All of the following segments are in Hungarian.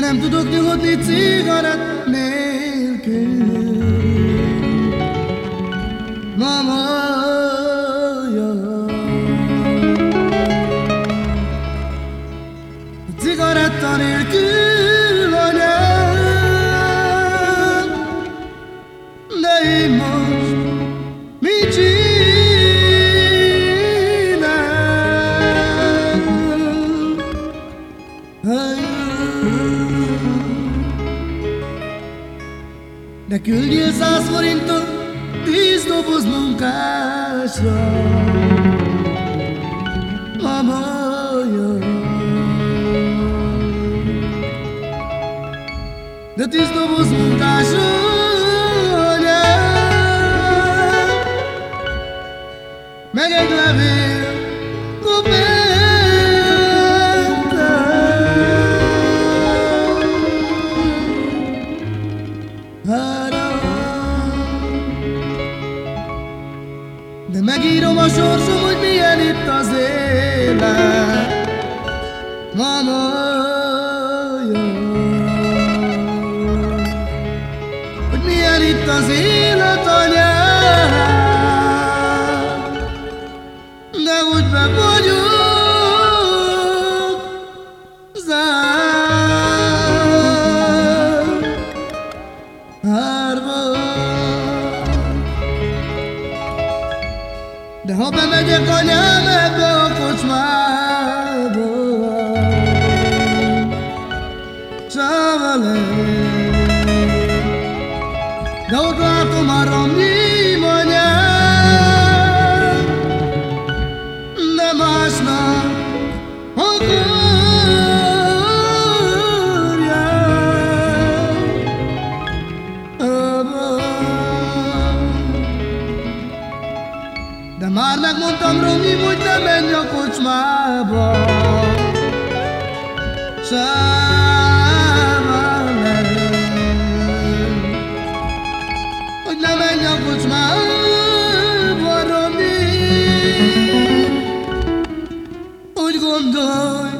nem tudok nyugodni cigarett nélkül Mama, ja. Cigaretta nélkül anyám De én most mit csinálok? De küldjél száz forintot tíz doboz munkásra. Mama, De tíz doboz munkásra anyám Meg egy levél De megírom a sorsom, hogy milyen itt az élet. Mama, Hogy milyen itt az élet, anyám. De úgy be De ha bemegyek anyám ebbe a kocsmába Csáva De ott látom a romnyim anyám De másnap De Romi, hogy ne menj a kocsmába. Sává Hogy ne menj a kocsmába, Romi Úgy gondolj,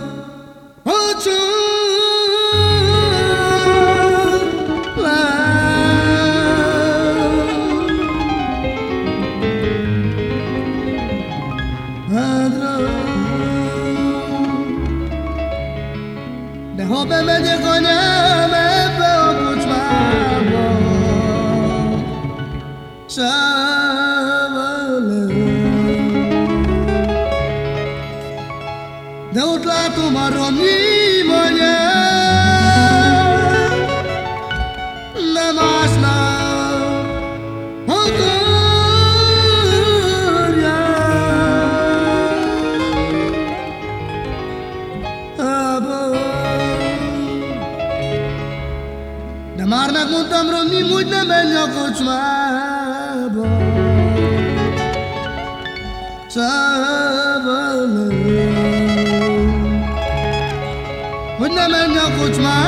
De ha bemegyek anyám ebbe a kocsmába Sáva De ott látom a De már megmondtam Ronnim, hogy ne menj a kocsmába. Sáva Hogy ne menj a kocsmába